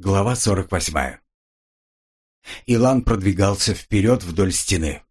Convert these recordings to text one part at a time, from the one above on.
Глава 48. Илан продвигался вперед вдоль стены.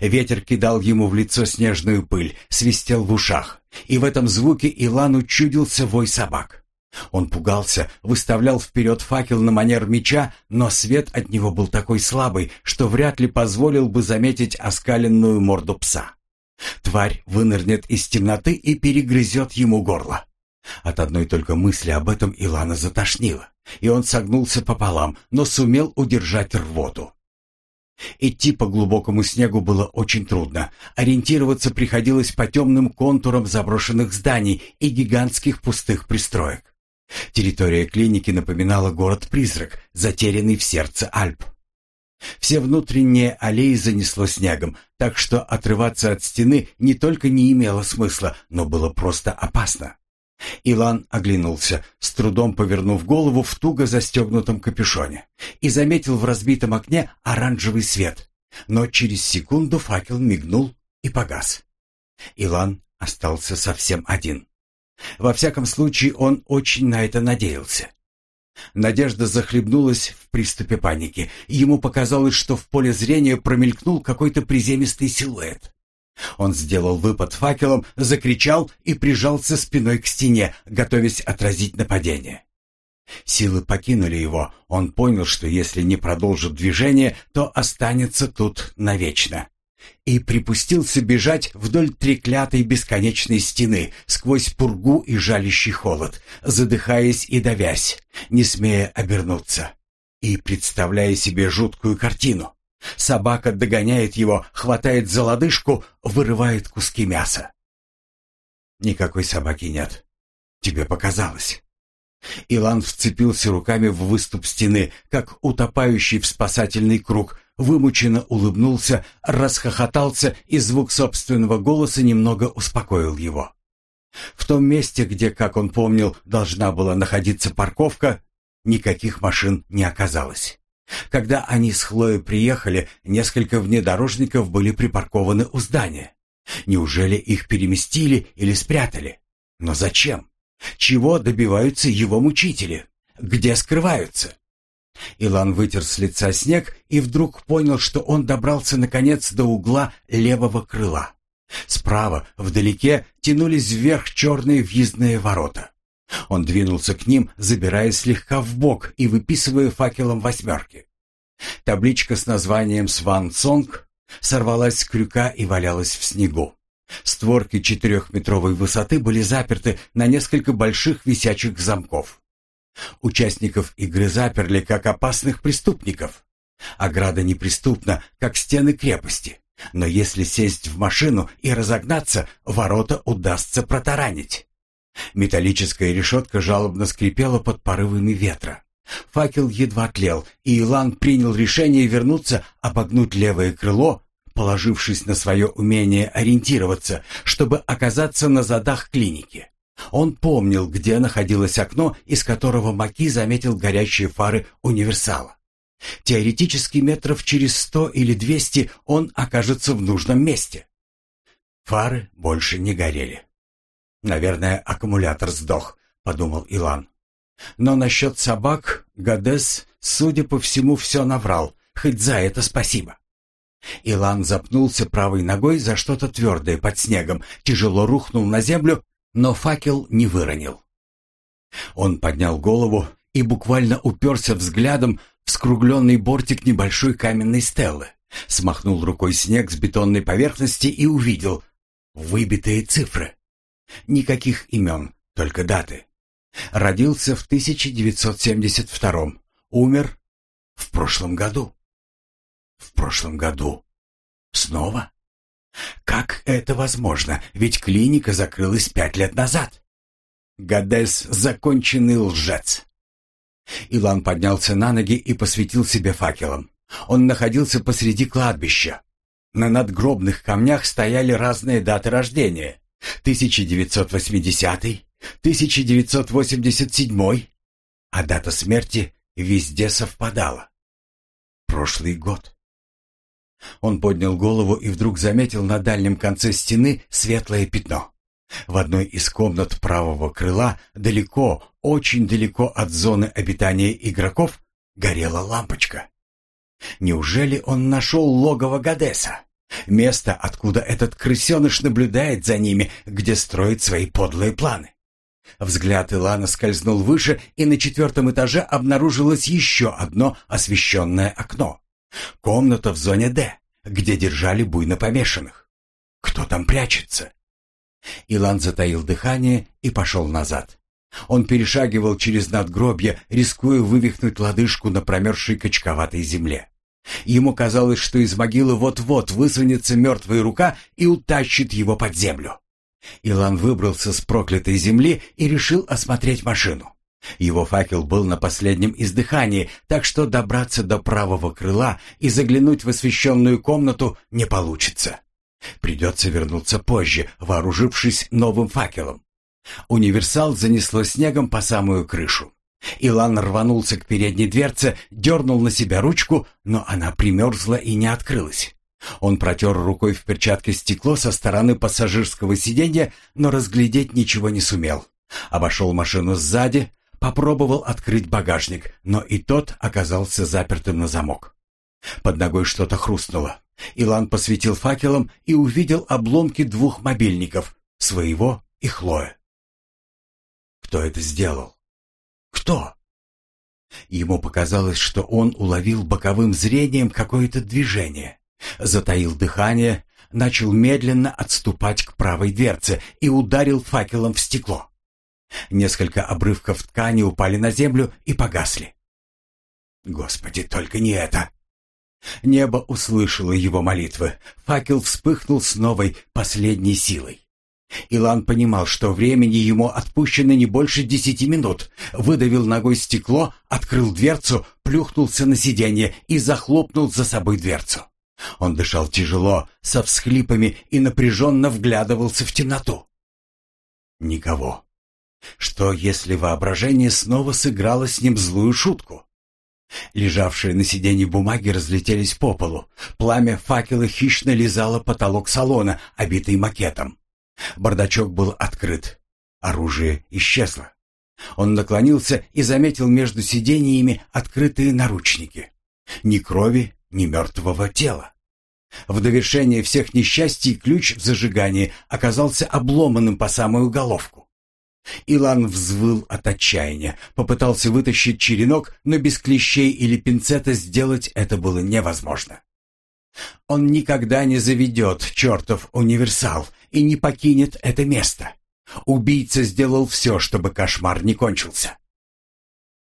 Ветер кидал ему в лицо снежную пыль, свистел в ушах, и в этом звуке Илану чудился вой собак. Он пугался, выставлял вперед факел на манер меча, но свет от него был такой слабый, что вряд ли позволил бы заметить оскаленную морду пса. Тварь вынырнет из темноты и перегрызет ему горло. От одной только мысли об этом Илана затошнило, и он согнулся пополам, но сумел удержать рвоту. Идти по глубокому снегу было очень трудно. Ориентироваться приходилось по темным контурам заброшенных зданий и гигантских пустых пристроек. Территория клиники напоминала город-призрак, затерянный в сердце Альп. Все внутренние аллеи занесло снегом, так что отрываться от стены не только не имело смысла, но было просто опасно. Илан оглянулся, с трудом повернув голову в туго застегнутом капюшоне, и заметил в разбитом окне оранжевый свет, но через секунду факел мигнул и погас. Илан остался совсем один. Во всяком случае, он очень на это надеялся. Надежда захлебнулась в приступе паники. Ему показалось, что в поле зрения промелькнул какой-то приземистый силуэт. Он сделал выпад факелом, закричал и прижался спиной к стене, готовясь отразить нападение. Силы покинули его. Он понял, что если не продолжит движение, то останется тут навечно. И припустился бежать вдоль треклятой бесконечной стены, сквозь пургу и жалящий холод, задыхаясь и давясь, не смея обернуться, и представляя себе жуткую картину. Собака догоняет его, хватает за лодыжку, вырывает куски мяса. Никакой собаки нет. Тебе показалось. Илан вцепился руками в выступ стены, как утопающий в спасательный круг, вымученно улыбнулся, расхохотался, и звук собственного голоса немного успокоил его. В том месте, где, как он помнил, должна была находиться парковка, никаких машин не оказалось. Когда они с Хлоей приехали, несколько внедорожников были припаркованы у здания. Неужели их переместили или спрятали? Но зачем? Чего добиваются его мучители? Где скрываются? Илан вытер с лица снег и вдруг понял, что он добрался наконец до угла левого крыла. Справа, вдалеке, тянулись вверх черные въездные ворота. Он двинулся к ним, забирая слегка в бок и выписывая факелом восьмерки. Табличка с названием «Сван Сонг» сорвалась с крюка и валялась в снегу. Створки четырехметровой высоты были заперты на несколько больших висячих замков. Участников игры заперли как опасных преступников. Ограда неприступна, как стены крепости. Но если сесть в машину и разогнаться, ворота удастся протаранить. Металлическая решетка жалобно скрипела под порывами ветра. Факел едва тлел, и Илан принял решение вернуться, обогнуть левое крыло, положившись на свое умение ориентироваться, чтобы оказаться на задах клиники. Он помнил, где находилось окно, из которого Маки заметил горящие фары универсала. Теоретически метров через сто или двести он окажется в нужном месте. Фары больше не горели. «Наверное, аккумулятор сдох», — подумал Илан. Но насчет собак Гадес, судя по всему, все наврал, хоть за это спасибо. Илан запнулся правой ногой за что-то твердое под снегом, тяжело рухнул на землю, но факел не выронил. Он поднял голову и буквально уперся взглядом в скругленный бортик небольшой каменной стеллы, смахнул рукой снег с бетонной поверхности и увидел выбитые цифры. Никаких имен, только даты. Родился в 1972 умер в прошлом году. В прошлом году. Снова? Как это возможно? Ведь клиника закрылась пять лет назад. Гадес — законченный лжец. Илан поднялся на ноги и посветил себе факелом. Он находился посреди кладбища. На надгробных камнях стояли разные даты рождения. 1980, 1987, а дата смерти везде совпадала. Прошлый год. Он поднял голову и вдруг заметил на дальнем конце стены светлое пятно. В одной из комнат правого крыла, далеко, очень далеко от зоны обитания игроков, горела лампочка. Неужели он нашел логово Гадеса? Место, откуда этот крысеныш наблюдает за ними, где строит свои подлые планы. Взгляд Илана скользнул выше, и на четвертом этаже обнаружилось еще одно освещенное окно. Комната в зоне «Д», где держали буйно помешанных. Кто там прячется? Илан затаил дыхание и пошел назад. Он перешагивал через надгробье, рискуя вывихнуть лодыжку на промерзшей качковатой земле. Ему казалось, что из могилы вот-вот высунется мертвая рука и утащит его под землю. Илан выбрался с проклятой земли и решил осмотреть машину. Его факел был на последнем издыхании, так что добраться до правого крыла и заглянуть в освещенную комнату не получится. Придется вернуться позже, вооружившись новым факелом. Универсал занесло снегом по самую крышу. Илан рванулся к передней дверце, дернул на себя ручку, но она примерзла и не открылась. Он протер рукой в перчатке стекло со стороны пассажирского сиденья, но разглядеть ничего не сумел. Обошел машину сзади, попробовал открыть багажник, но и тот оказался запертым на замок. Под ногой что-то хрустнуло. Илан посветил факелом и увидел обломки двух мобильников, своего и Хлоя. Кто это сделал? Кто? Ему показалось, что он уловил боковым зрением какое-то движение. Затаил дыхание, начал медленно отступать к правой дверце и ударил факелом в стекло. Несколько обрывков ткани упали на землю и погасли. Господи, только не это! Небо услышало его молитвы. Факел вспыхнул с новой, последней силой. Илан понимал, что времени ему отпущено не больше десяти минут. Выдавил ногой стекло, открыл дверцу, плюхнулся на сиденье и захлопнул за собой дверцу. Он дышал тяжело, со всхлипами и напряженно вглядывался в темноту. Никого. Что, если воображение снова сыграло с ним злую шутку? Лежавшие на сиденье бумаги разлетелись по полу. Пламя факела хищно лизало потолок салона, обитый макетом. Бардачок был открыт. Оружие исчезло. Он наклонился и заметил между сиденьями открытые наручники. Ни крови, ни мертвого тела. В довершение всех несчастий ключ в зажигании оказался обломанным по самую головку. Илан взвыл от отчаяния, попытался вытащить черенок, но без клещей или пинцета сделать это было невозможно. Он никогда не заведет чертов универсал и не покинет это место. Убийца сделал все, чтобы кошмар не кончился.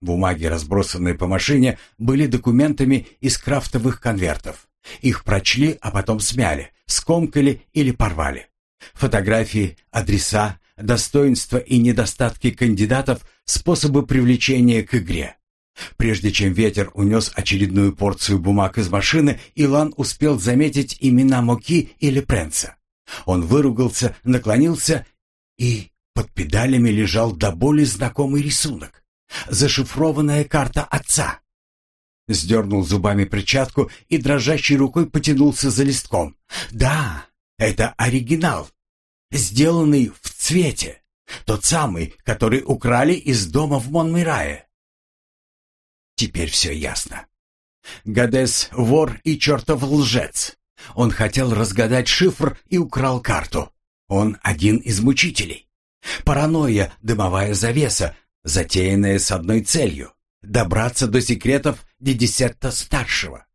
Бумаги, разбросанные по машине, были документами из крафтовых конвертов. Их прочли, а потом смяли, скомкали или порвали. Фотографии, адреса, достоинства и недостатки кандидатов, способы привлечения к игре. Прежде чем ветер унес очередную порцию бумаг из машины, Илан успел заметить имена Моки или Пренца. Он выругался, наклонился, и под педалями лежал до боли знакомый рисунок. Зашифрованная карта отца. Сдернул зубами перчатку и дрожащей рукой потянулся за листком. Да, это оригинал, сделанный в цвете. Тот самый, который украли из дома в Монмирае. Теперь все ясно. Гадес — вор и чертов лжец. Он хотел разгадать шифр и украл карту. Он один из мучителей. Паранойя, дымовая завеса, затеянная с одной целью — добраться до секретов Дидесетта-старшего.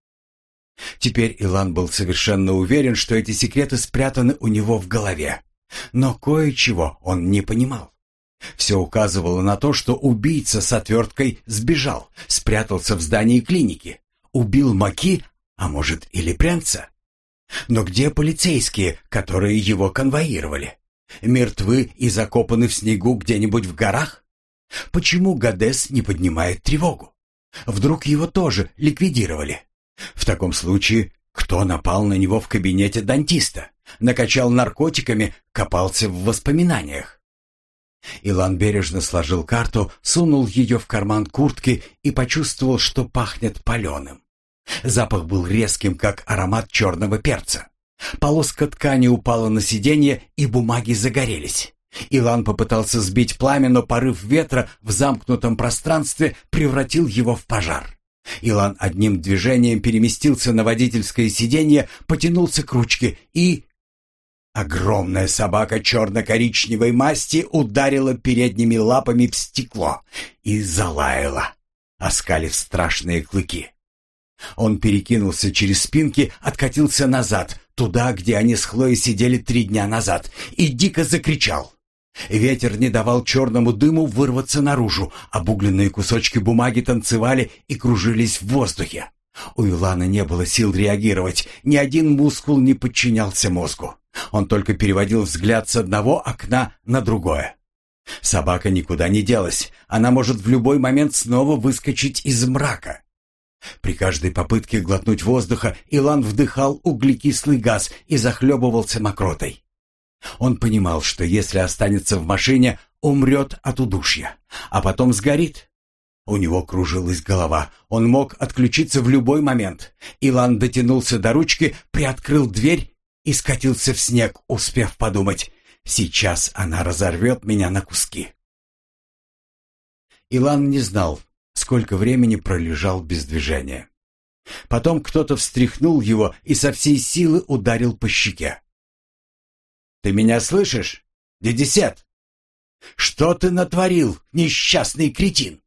Теперь Илан был совершенно уверен, что эти секреты спрятаны у него в голове. Но кое-чего он не понимал. Все указывало на то, что убийца с отверткой сбежал, спрятался в здании клиники, убил Маки, а может или Прянца. Но где полицейские, которые его конвоировали? Мертвы и закопаны в снегу где-нибудь в горах? Почему Гадес не поднимает тревогу? Вдруг его тоже ликвидировали? В таком случае, кто напал на него в кабинете дантиста? Накачал наркотиками, копался в воспоминаниях? Илан бережно сложил карту, сунул ее в карман куртки и почувствовал, что пахнет паленым. Запах был резким, как аромат черного перца. Полоска ткани упала на сиденье, и бумаги загорелись. Илан попытался сбить пламя, но порыв ветра в замкнутом пространстве превратил его в пожар. Илан одним движением переместился на водительское сиденье, потянулся к ручке и... Огромная собака черно-коричневой масти ударила передними лапами в стекло и залаяла, оскалив страшные клыки. Он перекинулся через спинки, откатился назад, туда, где они с Хлоей сидели три дня назад, и дико закричал. Ветер не давал черному дыму вырваться наружу, обугленные кусочки бумаги танцевали и кружились в воздухе. У Илана не было сил реагировать, ни один мускул не подчинялся мозгу. Он только переводил взгляд с одного окна на другое. Собака никуда не делась, она может в любой момент снова выскочить из мрака. При каждой попытке глотнуть воздуха Илан вдыхал углекислый газ и захлебывался мокротой. Он понимал, что если останется в машине, умрет от удушья, а потом сгорит. У него кружилась голова, он мог отключиться в любой момент. Илан дотянулся до ручки, приоткрыл дверь и скатился в снег, успев подумать, сейчас она разорвет меня на куски. Илан не знал, сколько времени пролежал без движения. Потом кто-то встряхнул его и со всей силы ударил по щеке. «Ты меня слышишь, дедесет? Что ты натворил, несчастный кретин?»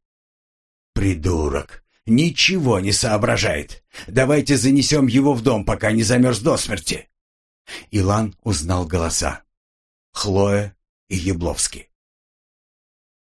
«Придурок! Ничего не соображает! Давайте занесем его в дом, пока не замерз до смерти!» Илан узнал голоса. Хлоя и Ябловский.